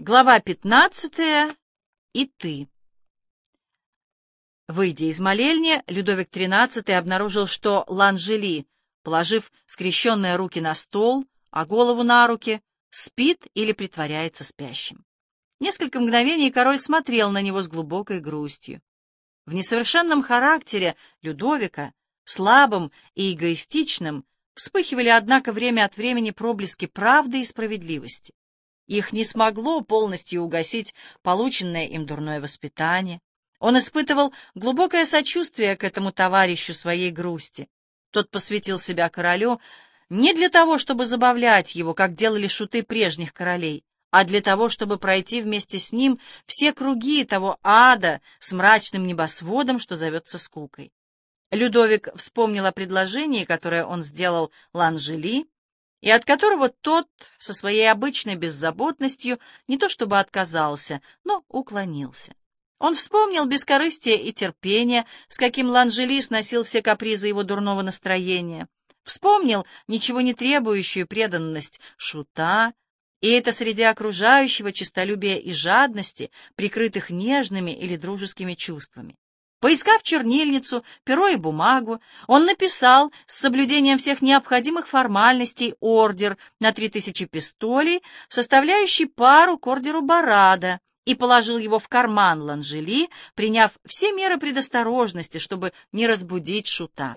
Глава пятнадцатая. И ты. Выйдя из молельни, Людовик XIII обнаружил, что Ланжели, положив скрещенные руки на стол, а голову на руки, спит или притворяется спящим. Несколько мгновений король смотрел на него с глубокой грустью. В несовершенном характере Людовика, слабым и эгоистичным, вспыхивали, однако, время от времени проблески правды и справедливости. Их не смогло полностью угасить полученное им дурное воспитание. Он испытывал глубокое сочувствие к этому товарищу своей грусти. Тот посвятил себя королю не для того, чтобы забавлять его, как делали шуты прежних королей, а для того, чтобы пройти вместе с ним все круги того ада с мрачным небосводом, что зовется скукой. Людовик вспомнил о предложении, которое он сделал Ланжели, и от которого тот со своей обычной беззаботностью не то чтобы отказался, но уклонился. Он вспомнил бескорыстие и терпение, с каким Ланжели сносил все капризы его дурного настроения. Вспомнил ничего не требующую преданность шута, и это среди окружающего честолюбия и жадности, прикрытых нежными или дружескими чувствами. Поискав чернильницу, перо и бумагу, он написал с соблюдением всех необходимых формальностей ордер на три тысячи пистолей, составляющий пару к ордеру Барада, и положил его в карман Ланжели, приняв все меры предосторожности, чтобы не разбудить шута.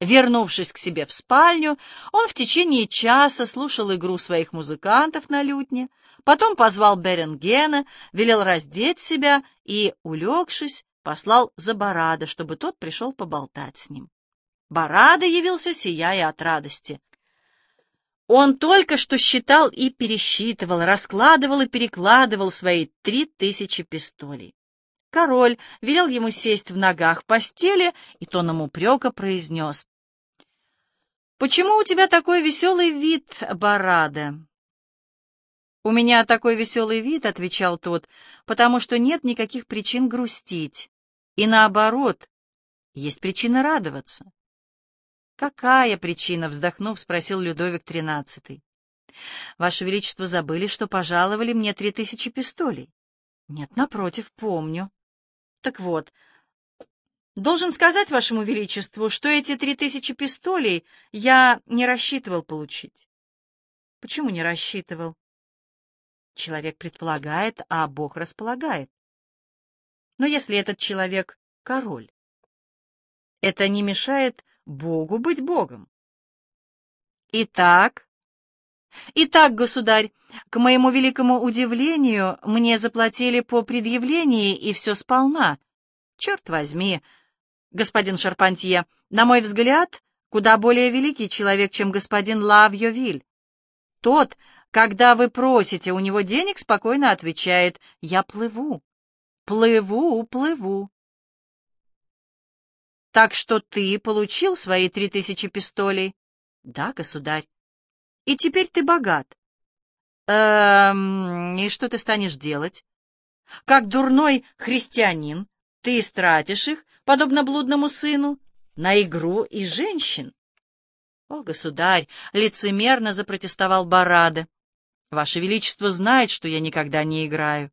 Вернувшись к себе в спальню, он в течение часа слушал игру своих музыкантов на лютне, потом позвал Беренгена, велел раздеть себя и, улегшись, послал за Барада, чтобы тот пришел поболтать с ним. Барада явился, сияя от радости. Он только что считал и пересчитывал, раскладывал и перекладывал свои три тысячи пистолей. Король велел ему сесть в ногах постели и тоном упрека произнес. «Почему у тебя такой веселый вид, Барада?» «У меня такой веселый вид», — отвечал тот, — «потому что нет никаких причин грустить. И наоборот, есть причина радоваться. «Какая причина?» — вздохнув, спросил Людовик XIII. «Ваше Величество забыли, что пожаловали мне три тысячи пистолей?» «Нет, напротив, помню». «Так вот, должен сказать Вашему Величеству, что эти три тысячи пистолей я не рассчитывал получить». «Почему не рассчитывал?» «Человек предполагает, а Бог располагает. Но если этот человек — король, это не мешает Богу быть Богом. Итак, итак, государь, к моему великому удивлению, мне заплатили по предъявлении, и все сполна. Черт возьми, господин Шарпантье, на мой взгляд, куда более великий человек, чем господин Лавьевиль. Тот, когда вы просите у него денег, спокойно отвечает «Я плыву». Плыву, плыву. Так что ты получил свои три тысячи пистолей? Да, государь. И теперь ты богат. Эм, и что ты станешь делать? Как дурной христианин, ты истратишь их, подобно блудному сыну, на игру и женщин. О, государь, лицемерно запротестовал Барада. Ваше Величество знает, что я никогда не играю.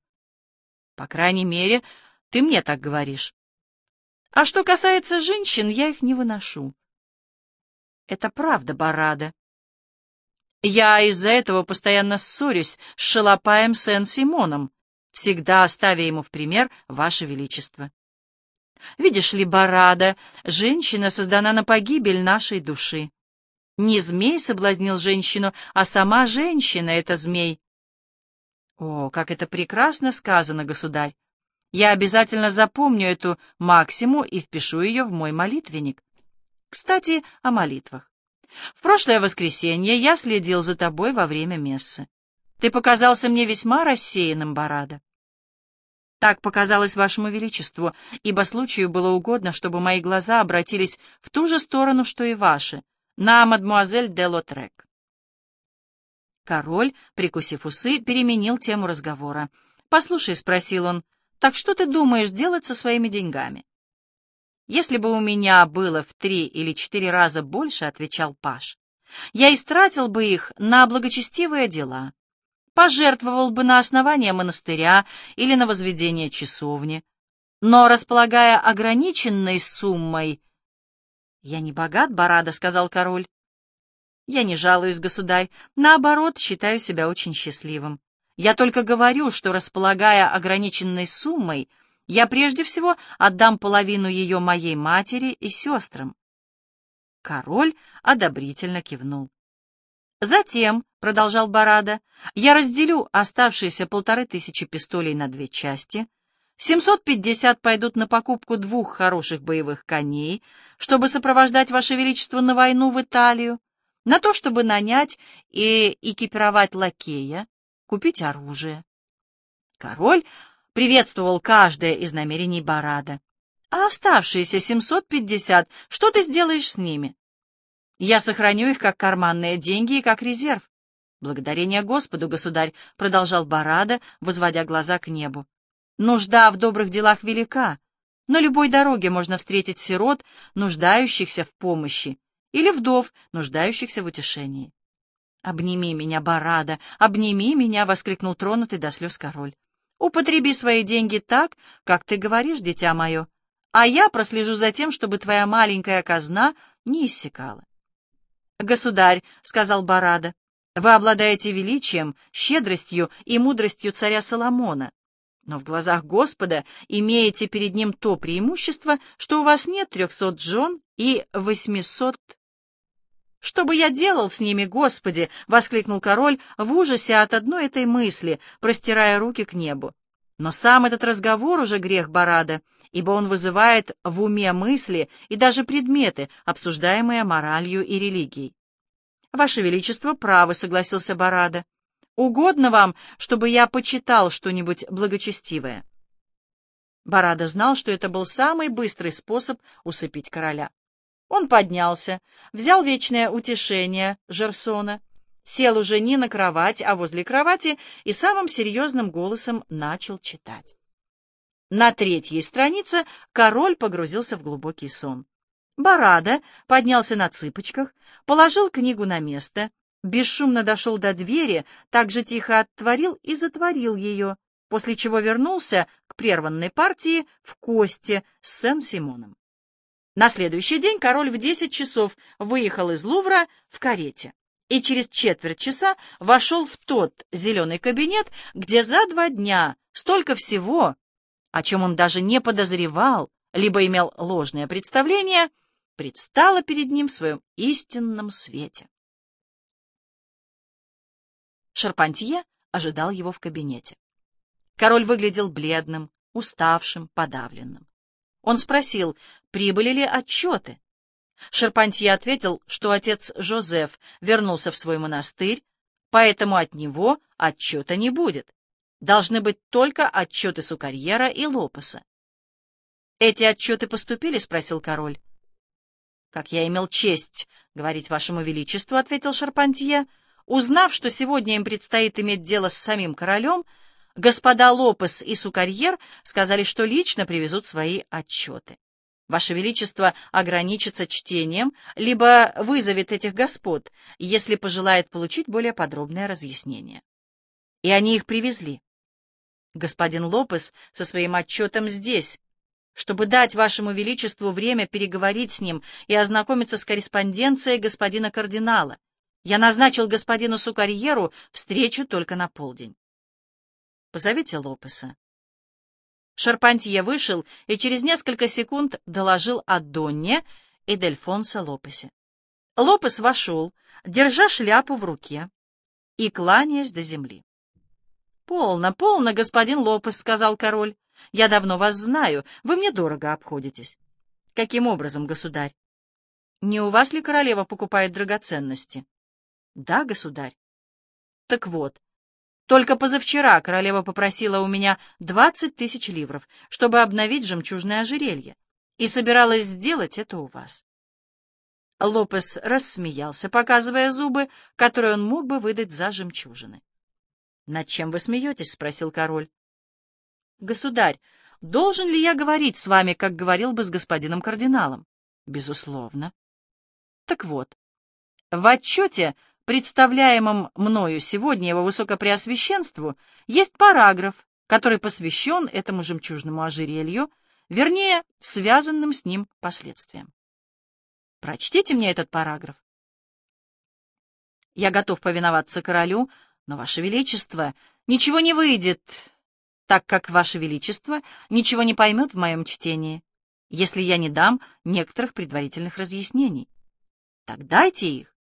По крайней мере, ты мне так говоришь. А что касается женщин, я их не выношу. Это правда, Барада. Я из-за этого постоянно ссорюсь с Шалопаем Сен-Симоном, всегда ставя ему в пример Ваше Величество. Видишь ли, Барада, женщина создана на погибель нашей души. Не змей соблазнил женщину, а сама женщина — это змей. О, как это прекрасно сказано, государь! Я обязательно запомню эту максиму и впишу ее в мой молитвенник. Кстати, о молитвах. В прошлое воскресенье я следил за тобой во время мессы. Ты показался мне весьма рассеянным, Барада. Так показалось вашему величеству, ибо случаю было угодно, чтобы мои глаза обратились в ту же сторону, что и ваши, на мадмуазель де Лотрек. Король, прикусив усы, переменил тему разговора. «Послушай», — спросил он, — «так что ты думаешь делать со своими деньгами?» «Если бы у меня было в три или четыре раза больше», — отвечал Паш, — «я истратил бы их на благочестивые дела. пожертвовал бы на основание монастыря или на возведение часовни. Но, располагая ограниченной суммой... — Я не богат, Барада, — сказал король. — Я не жалуюсь, государь, наоборот, считаю себя очень счастливым. Я только говорю, что, располагая ограниченной суммой, я прежде всего отдам половину ее моей матери и сестрам. Король одобрительно кивнул. Затем, — продолжал Барада, — я разделю оставшиеся полторы тысячи пистолей на две части. Семьсот пятьдесят пойдут на покупку двух хороших боевых коней, чтобы сопровождать Ваше Величество на войну в Италию, на то, чтобы нанять и экипировать лакея, купить оружие. Король приветствовал каждое из намерений Барада. А оставшиеся семьсот пятьдесят, что ты сделаешь с ними? Я сохраню их как карманные деньги и как резерв. Благодарение Господу, государь, — продолжал Барада, возводя глаза к небу. Нужда в добрых делах велика. На любой дороге можно встретить сирот, нуждающихся в помощи, или вдов, нуждающихся в утешении. «Обними меня, Барада, обними меня!» — воскликнул тронутый до слез король. «Употреби свои деньги так, как ты говоришь, дитя мое, а я прослежу за тем, чтобы твоя маленькая казна не иссякала». «Государь», — сказал Барада, — «вы обладаете величием, щедростью и мудростью царя Соломона, но в глазах Господа имеете перед ним то преимущество, что у вас нет трехсот жен и восьмисот...» «Что бы я делал с ними, Господи?» — воскликнул король в ужасе от одной этой мысли, простирая руки к небу. Но сам этот разговор уже грех Барада, ибо он вызывает в уме мысли и даже предметы, обсуждаемые моралью и религией. «Ваше Величество, правы», — согласился Барада. «Угодно вам, чтобы я почитал что-нибудь благочестивое?» Барада знал, что это был самый быстрый способ усыпить короля. Он поднялся, взял вечное утешение Жерсона, сел уже не на кровать, а возле кровати и самым серьезным голосом начал читать. На третьей странице король погрузился в глубокий сон. Барада поднялся на цыпочках, положил книгу на место, бесшумно дошел до двери, так же тихо отворил и затворил ее, после чего вернулся к прерванной партии в кости с Сен-Симоном. На следующий день король в десять часов выехал из Лувра в карете и через четверть часа вошел в тот зеленый кабинет, где за два дня столько всего, о чем он даже не подозревал, либо имел ложное представление, предстало перед ним в своем истинном свете. Шарпантье ожидал его в кабинете. Король выглядел бледным, уставшим, подавленным. Он спросил, прибыли ли отчеты. Шарпантье ответил, что отец Жозеф вернулся в свой монастырь, поэтому от него отчета не будет. Должны быть только отчеты Сукарьера и Лопеса. «Эти отчеты поступили?» — спросил король. «Как я имел честь говорить вашему величеству», — ответил Шарпантье, узнав, что сегодня им предстоит иметь дело с самим королем, — Господа Лопес и Сукарьер сказали, что лично привезут свои отчеты. Ваше Величество ограничится чтением, либо вызовет этих господ, если пожелает получить более подробное разъяснение. И они их привезли. Господин Лопес со своим отчетом здесь, чтобы дать Вашему Величеству время переговорить с ним и ознакомиться с корреспонденцией господина кардинала. Я назначил господину Сукарьеру встречу только на полдень. Позовите Лопеса. Шарпантье вышел и через несколько секунд доложил о Донне и Дельфонсо Лопесе. Лопес вошел, держа шляпу в руке и кланяясь до земли. «Полно, полно, господин Лопес», — сказал король. «Я давно вас знаю, вы мне дорого обходитесь». «Каким образом, государь?» «Не у вас ли королева покупает драгоценности?» «Да, государь». «Так вот, только позавчера королева попросила у меня двадцать тысяч ливров, чтобы обновить жемчужное ожерелье, и собиралась сделать это у вас. Лопес рассмеялся, показывая зубы, которые он мог бы выдать за жемчужины. — Над чем вы смеетесь? — спросил король. — Государь, должен ли я говорить с вами, как говорил бы с господином кардиналом? — Безусловно. — Так вот, в отчете представляемом мною сегодня его высокопреосвященству есть параграф, который посвящен этому жемчужному ожерелью, вернее, связанным с ним последствиям. Прочтите мне этот параграф. Я готов повиноваться королю, но, Ваше Величество, ничего не выйдет, так как Ваше Величество ничего не поймет в моем чтении, если я не дам некоторых предварительных разъяснений. Так дайте их.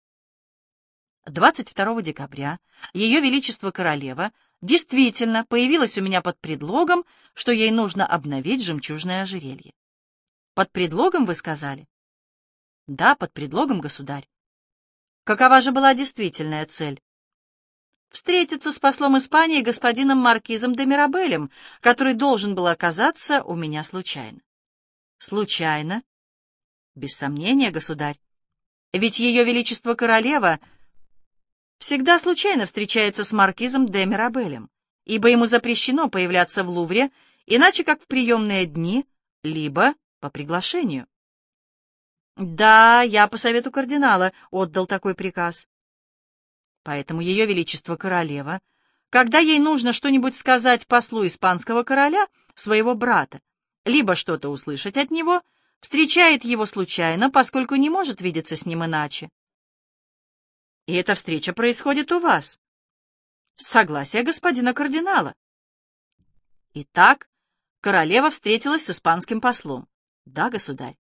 22 декабря Ее Величество Королева действительно появилась у меня под предлогом, что ей нужно обновить жемчужное ожерелье. Под предлогом, вы сказали? Да, под предлогом, государь. Какова же была действительная цель? Встретиться с послом Испании господином Маркизом де Мирабелем, который должен был оказаться у меня случайно. Случайно? Без сомнения, государь. Ведь ее величество королева всегда случайно встречается с маркизом де Мирабелем, ибо ему запрещено появляться в Лувре, иначе как в приемные дни, либо по приглашению. Да, я по совету кардинала отдал такой приказ. Поэтому ее величество королева, когда ей нужно что-нибудь сказать послу испанского короля, своего брата, либо что-то услышать от него, встречает его случайно, поскольку не может видеться с ним иначе. И эта встреча происходит у вас. С согласия господина кардинала. Итак, королева встретилась с испанским послом. Да, государь.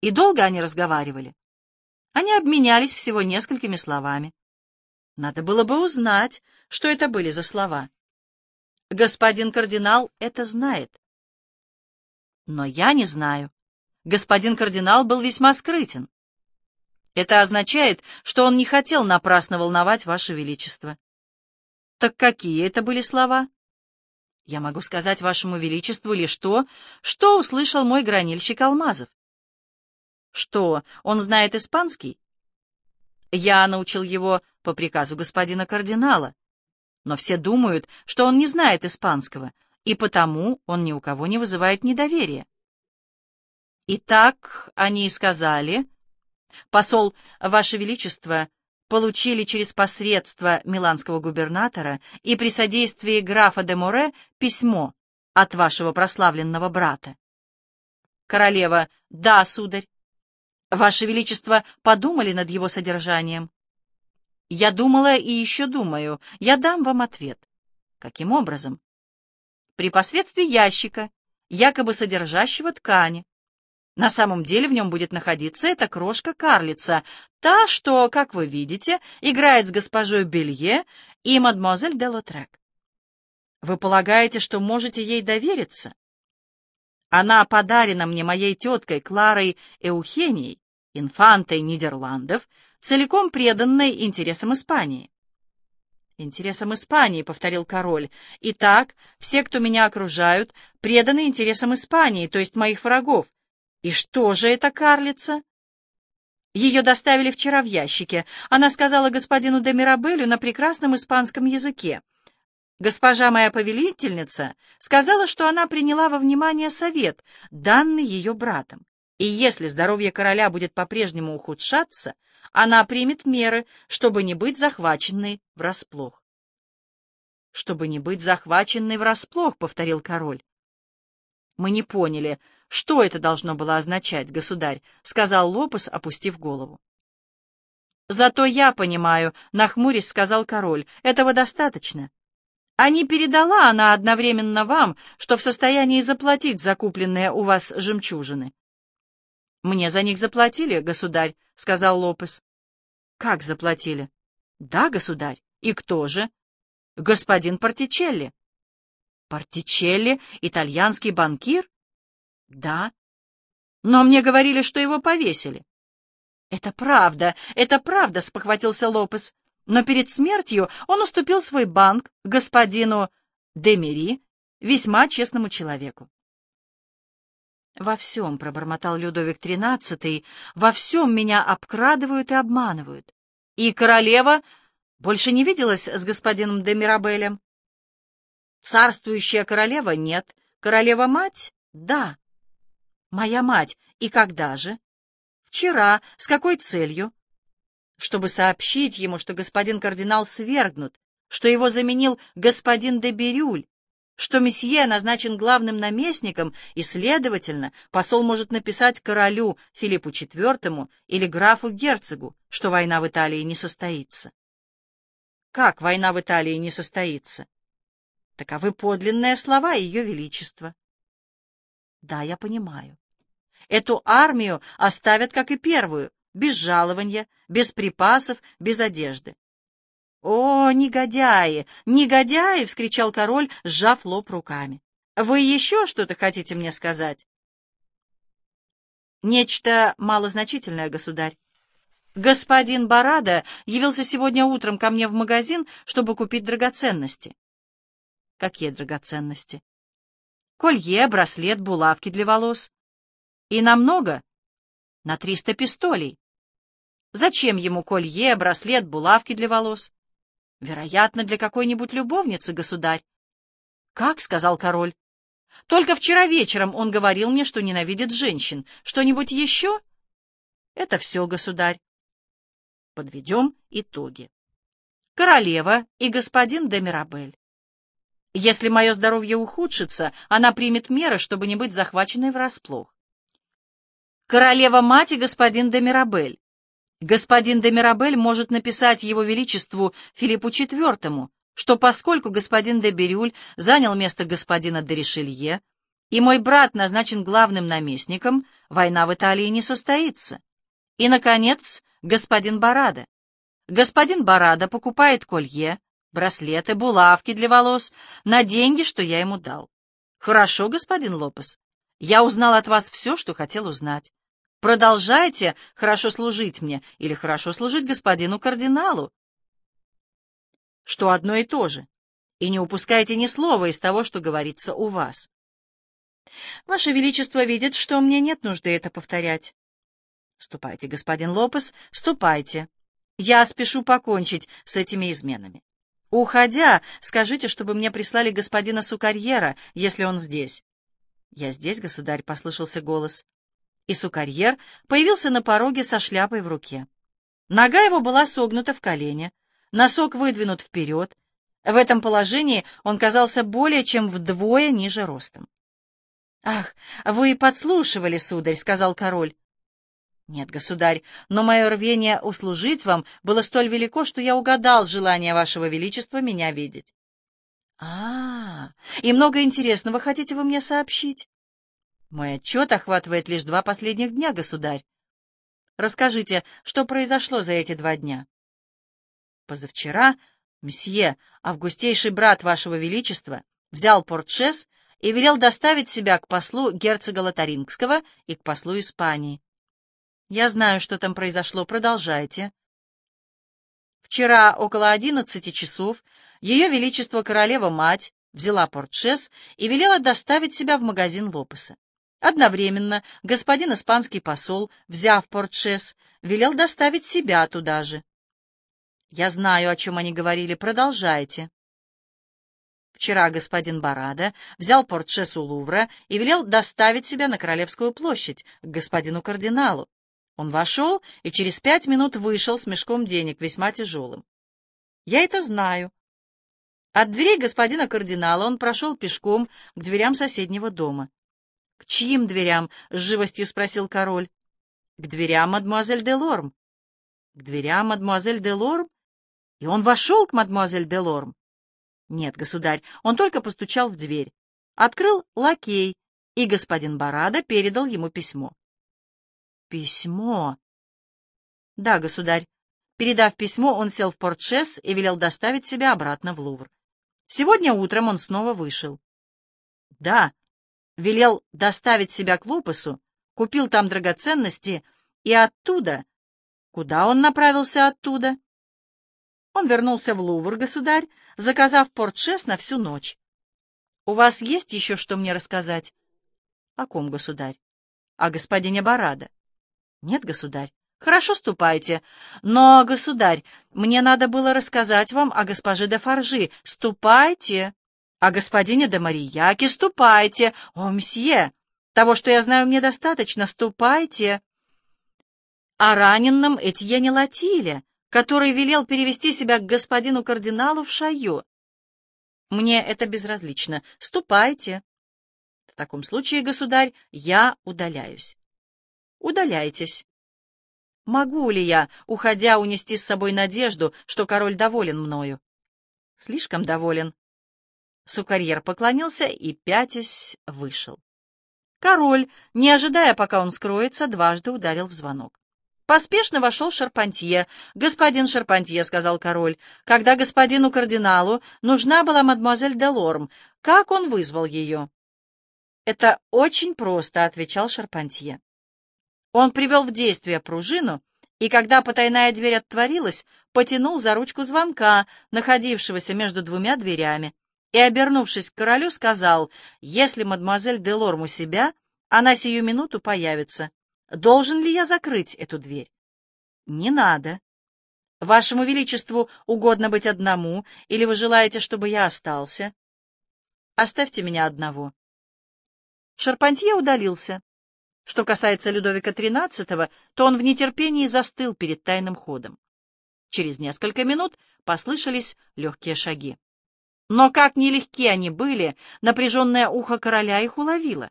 И долго они разговаривали. Они обменялись всего несколькими словами. Надо было бы узнать, что это были за слова. Господин кардинал это знает. Но я не знаю. Господин кардинал был весьма скрытен. Это означает, что он не хотел напрасно волновать Ваше Величество. Так какие это были слова? Я могу сказать Вашему Величеству лишь то, что услышал мой гранильщик Алмазов. Что, он знает испанский? Я научил его по приказу господина кардинала. Но все думают, что он не знает испанского, и потому он ни у кого не вызывает недоверия. Итак, они сказали, Посол, Ваше Величество, получили через посредство миланского губернатора и при содействии графа де Море письмо от вашего прославленного брата. Королева, да, сударь. Ваше Величество подумали над его содержанием? Я думала и еще думаю. Я дам вам ответ. Каким образом? При посредстве ящика, якобы содержащего ткани. На самом деле в нем будет находиться эта крошка-карлица, та, что, как вы видите, играет с госпожой Белье и мадемуазель де Лотрек. Вы полагаете, что можете ей довериться? Она подарена мне моей теткой Кларой Эухенией, инфантой Нидерландов, целиком преданной интересам Испании. «Интересам Испании», — повторил король. «Итак, все, кто меня окружают, преданы интересам Испании, то есть моих врагов, и что же это карлица? Ее доставили вчера в ящике. Она сказала господину де Мирабелю на прекрасном испанском языке. Госпожа моя повелительница сказала, что она приняла во внимание совет, данный ее братом. И если здоровье короля будет по-прежнему ухудшаться, она примет меры, чтобы не быть захваченной врасплох. «Чтобы не быть захваченной врасплох», — повторил король. Мы не поняли, что это должно было означать, государь, — сказал Лопес, опустив голову. Зато я понимаю, — нахмурясь сказал король, — этого достаточно. А не передала она одновременно вам, что в состоянии заплатить закупленные у вас жемчужины. Мне за них заплатили, государь, — сказал Лопес. Как заплатили? Да, государь. И кто же? Господин Партичелли. Партичелли, итальянский банкир? Да. Но мне говорили, что его повесили. Это правда, это правда, спохватился Лопес. Но перед смертью он уступил свой банк господину Демери, весьма честному человеку. «Во всем», — пробормотал Людовик XIII, — «во всем меня обкрадывают и обманывают. И королева больше не виделась с господином де Мирабелем?» Царствующая королева — нет. Королева-мать — да. Моя мать. И когда же? Вчера. С какой целью? чтобы сообщить ему, что господин кардинал свергнут, что его заменил господин де Бирюль, что месье назначен главным наместником, и, следовательно, посол может написать королю Филиппу IV или графу-герцогу, что война в Италии не состоится. Как война в Италии не состоится? Таковы подлинные слова Ее Величества. Да, я понимаю. Эту армию оставят, как и первую, без жалования, без припасов, без одежды. «О, негодяи! Негодяи!» — вскричал король, сжав лоб руками. «Вы еще что-то хотите мне сказать?» «Нечто малозначительное, государь. Господин Барада явился сегодня утром ко мне в магазин, чтобы купить драгоценности». «Какие драгоценности?» «Колье, браслет, булавки для волос». «И намного?» «На триста пистолей». «Зачем ему колье, браслет, булавки для волос?» Вероятно, для какой-нибудь любовницы, государь. Как, — сказал король. Только вчера вечером он говорил мне, что ненавидит женщин. Что-нибудь еще? Это все, государь. Подведем итоги. Королева и господин де Мирабель. Если мое здоровье ухудшится, она примет меры, чтобы не быть захваченной врасплох. Королева-мать и господин де Мирабель. Господин де Мирабель может написать его величеству Филиппу IV, что поскольку господин де Бирюль занял место господина де Ришелье, и мой брат назначен главным наместником, война в Италии не состоится. И, наконец, господин Барада. Господин Барада покупает колье, браслеты, булавки для волос на деньги, что я ему дал. Хорошо, господин Лопес. Я узнал от вас все, что хотел узнать. Продолжайте хорошо служить мне или хорошо служить господину кардиналу. Что одно и то же. И не упускайте ни слова из того, что говорится у вас. Ваше Величество видит, что мне нет нужды это повторять. Ступайте, господин Лопес, ступайте. Я спешу покончить с этими изменами. Уходя, скажите, чтобы мне прислали господина Сукарьера, если он здесь. Я здесь, государь, — послышался голос и сукарьер появился на пороге со шляпой в руке. Нога его была согнута в колене, носок выдвинут вперед. В этом положении он казался более чем вдвое ниже ростом. «Ах, вы подслушивали, сударь», — сказал король. «Нет, государь, но мое рвение услужить вам было столь велико, что я угадал желание вашего величества меня видеть». «А, -а, -а и много интересного хотите вы мне сообщить?» Мой отчет охватывает лишь два последних дня, государь. Расскажите, что произошло за эти два дня? Позавчера мсье, августейший брат вашего величества, взял портшес и велел доставить себя к послу герцога Лотарингского и к послу Испании. Я знаю, что там произошло, продолжайте. Вчера около одиннадцати часов ее величество королева-мать взяла портшес и велела доставить себя в магазин Лопеса. Одновременно господин испанский посол, взяв портшес, велел доставить себя туда же. Я знаю, о чем они говорили, продолжайте. Вчера господин Барада взял портшес у Лувра и велел доставить себя на Королевскую площадь к господину кардиналу. Он вошел и через пять минут вышел с мешком денег, весьма тяжелым. Я это знаю. От дверей господина кардинала он прошел пешком к дверям соседнего дома. «К чьим дверям?» — с живостью спросил король. «К дверям мадемуазель де Лорм». «К дверям мадемуазель де Лорм?» И он вошел к мадемуазель де Лорм. «Нет, государь, он только постучал в дверь. Открыл лакей, и господин Барада передал ему письмо». «Письмо?» «Да, государь. Передав письмо, он сел в портшес и велел доставить себя обратно в Лувр. Сегодня утром он снова вышел. Да, велел доставить себя к Лопесу, купил там драгоценности и оттуда... Куда он направился оттуда? Он вернулся в Лувр, государь, заказав портшес на всю ночь. У вас есть еще что мне рассказать? О ком, государь? О господине Барада. Нет, государь. Хорошо, ступайте. Но, государь, мне надо было рассказать вам о госпоже де Фаржи. Ступайте. «О господине де Марияке ступайте! О, мсье! Того, что я знаю, мне достаточно, ступайте!» «О раненном Этьене Латиле!» который велел перевести себя к господину кардиналу в Шайо. Мне это безразлично. Ступайте. В таком случае, государь, я удаляюсь. Удаляйтесь. Могу ли я, уходя, унести с собой надежду, что король доволен мною? Слишком доволен. Сукарьер поклонился и, пятясь, вышел. Король, не ожидая, пока он скроется, дважды ударил в звонок. Поспешно вошел Шарпантье. «Господин Шарпантье», — сказал король, — «когда господину кардиналу нужна была мадемуазель Делорм, как он вызвал ее?» «Это очень просто», — отвечал Шарпантье. Он привел в действие пружину, и когда потайная дверь отворилась, потянул за ручку звонка, находившегося между двумя дверями, и, обернувшись к королю, сказал, «Если мадемуазель Делорм у себя, она сию минуту появится». Должен ли я закрыть эту дверь? Не надо. Вашему Величеству угодно быть одному, или вы желаете, чтобы я остался? Оставьте меня одного. Шарпантье удалился. Что касается Людовика XIII, то он в нетерпении застыл перед тайным ходом. Через несколько минут послышались легкие шаги. Но как нелегки они были, напряженное ухо короля их уловило.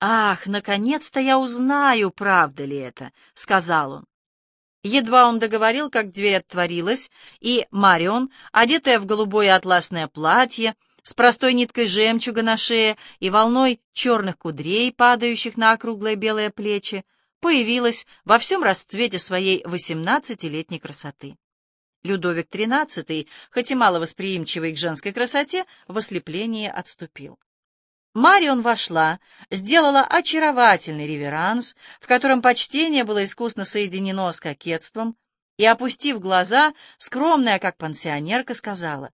«Ах, наконец-то я узнаю, правда ли это», — сказал он. Едва он договорил, как дверь отворилась, и Марион, одетая в голубое атласное платье, с простой ниткой жемчуга на шее и волной черных кудрей, падающих на округлые белые плечи, появилась во всем расцвете своей восемнадцатилетней красоты. Людовик XIII, хоть и мало восприимчивый к женской красоте, в ослеплении отступил. Марион вошла, сделала очаровательный реверанс, в котором почтение было искусно соединено с кокетством, и, опустив глаза, скромная, как пансионерка, сказала,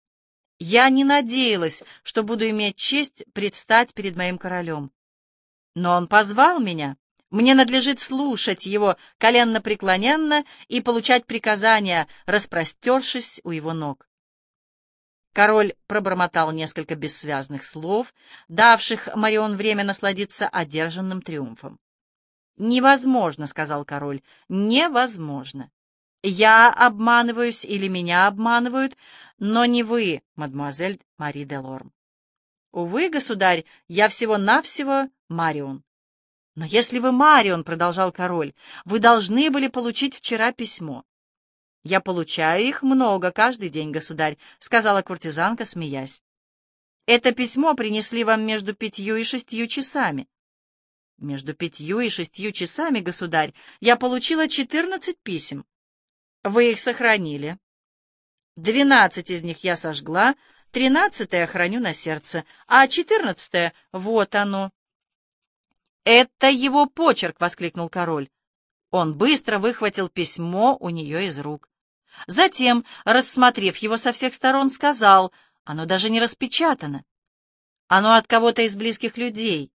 «Я не надеялась, что буду иметь честь предстать перед моим королем. Но он позвал меня. Мне надлежит слушать его коленно-преклоненно и получать приказания, распростершись у его ног. Король пробормотал несколько бессвязных слов, давших Марион время насладиться одержанным триумфом. «Невозможно», — сказал король, — «невозможно. Я обманываюсь или меня обманывают, но не вы, мадемуазель Мари де Лорм. Увы, государь, я всего-навсего Марион. Но если вы Марион, — продолжал король, — вы должны были получить вчера письмо. «Я получаю их много каждый день, государь», — сказала куртизанка, смеясь. «Это письмо принесли вам между пятью и шестью часами». «Между пятью и шестью часами, государь, я получила четырнадцать писем. Вы их сохранили. Двенадцать из них я сожгла, тринадцатое храню на сердце, а четырнадцатое — вот оно». «Это его почерк!» — воскликнул король. Он быстро выхватил письмо у нее из рук. Затем, рассмотрев его со всех сторон, сказал, оно даже не распечатано. Оно от кого-то из близких людей,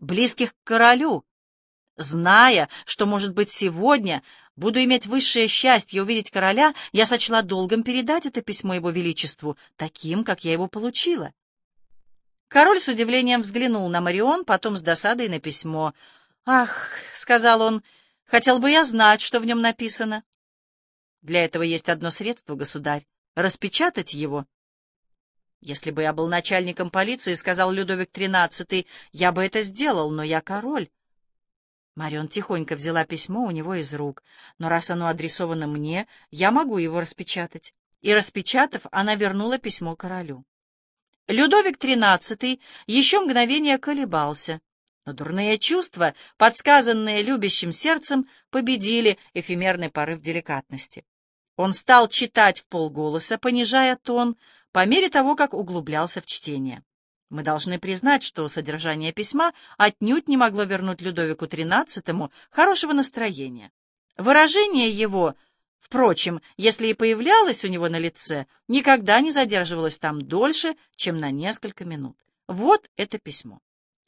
близких к королю. Зная, что, может быть, сегодня буду иметь высшее счастье увидеть короля, я сочла долгом передать это письмо его величеству, таким, как я его получила. Король с удивлением взглянул на Марион, потом с досадой на письмо. «Ах», — сказал он, — «хотел бы я знать, что в нем написано». Для этого есть одно средство, государь — распечатать его. Если бы я был начальником полиции, — сказал Людовик XIII, — я бы это сделал, но я король. Марион тихонько взяла письмо у него из рук, но раз оно адресовано мне, я могу его распечатать. И, распечатав, она вернула письмо королю. Людовик XIII еще мгновение колебался, но дурные чувства, подсказанные любящим сердцем, победили эфемерный порыв деликатности. Он стал читать в полголоса, понижая тон, по мере того, как углублялся в чтение. Мы должны признать, что содержание письма отнюдь не могло вернуть Людовику XIII хорошего настроения. Выражение его, впрочем, если и появлялось у него на лице, никогда не задерживалось там дольше, чем на несколько минут. Вот это письмо.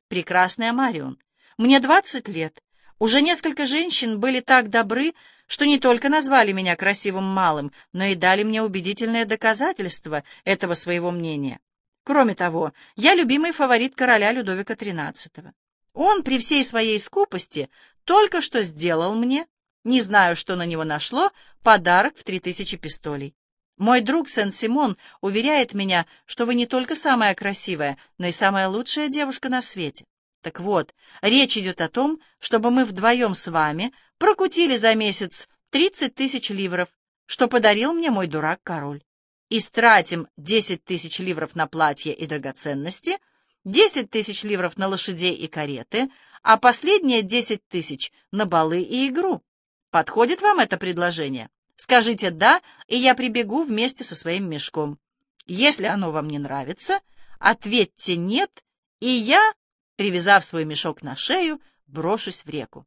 «Прекрасная Марион, мне двадцать лет. Уже несколько женщин были так добры, что не только назвали меня красивым малым, но и дали мне убедительное доказательство этого своего мнения. Кроме того, я любимый фаворит короля Людовика XIII. Он при всей своей скупости только что сделал мне, Не знаю, что на него нашло, подарок в три тысячи пистолей. Мой друг Сен-Симон уверяет меня, что вы не только самая красивая, но и самая лучшая девушка на свете. Так вот, речь идет о том, чтобы мы вдвоем с вами прокутили за месяц тридцать тысяч ливров, что подарил мне мой дурак-король. И стратим десять тысяч ливров на платье и драгоценности, десять тысяч ливров на лошадей и кареты, а последние десять тысяч на балы и игру. Подходит вам это предложение? Скажите «да», и я прибегу вместе со своим мешком. Если оно вам не нравится, ответьте «нет», и я, привязав свой мешок на шею, брошусь в реку.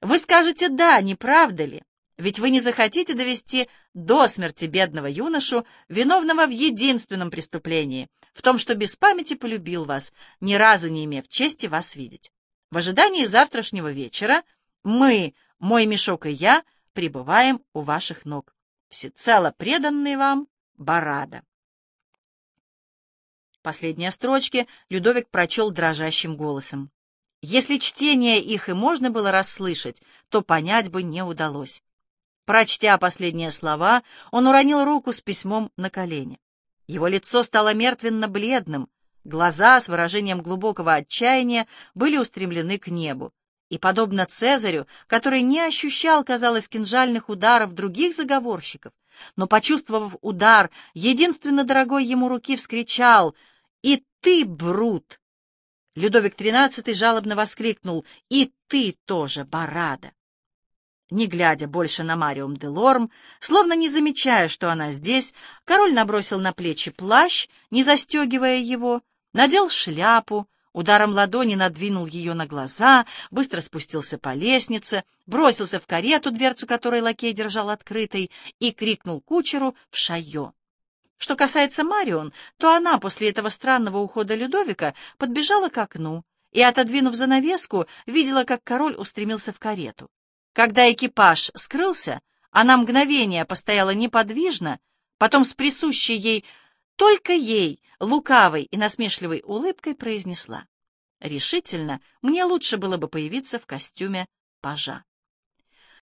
Вы скажете «да», не правда ли? Ведь вы не захотите довести до смерти бедного юношу, виновного в единственном преступлении, в том, что без памяти полюбил вас, ни разу не имев чести вас видеть. В ожидании завтрашнего вечера мы, мой мешок и я, пребываем у ваших ног, всецело преданный вам Барада. Последние строчки Людовик прочел дрожащим голосом. Если чтение их и можно было расслышать, то понять бы не удалось. Прочтя последние слова, он уронил руку с письмом на колени. Его лицо стало мертвенно-бледным, глаза с выражением глубокого отчаяния были устремлены к небу и, подобно Цезарю, который не ощущал, казалось, кинжальных ударов других заговорщиков, но, почувствовав удар, единственно дорогой ему руки вскричал «И ты, Брут!» Людовик XIII жалобно воскликнул «И ты тоже, Барада!» Не глядя больше на Мариум де Лорм, словно не замечая, что она здесь, король набросил на плечи плащ, не застегивая его, надел шляпу, Ударом ладони надвинул ее на глаза, быстро спустился по лестнице, бросился в карету, дверцу которой лакей держал открытой, и крикнул кучеру в шайо. Что касается Марион, то она после этого странного ухода Людовика подбежала к окну и, отодвинув занавеску, видела, как король устремился в карету. Когда экипаж скрылся, она мгновение постояла неподвижно, потом с присущей ей только ей, лукавой и насмешливой улыбкой, произнесла. Решительно, мне лучше было бы появиться в костюме пажа.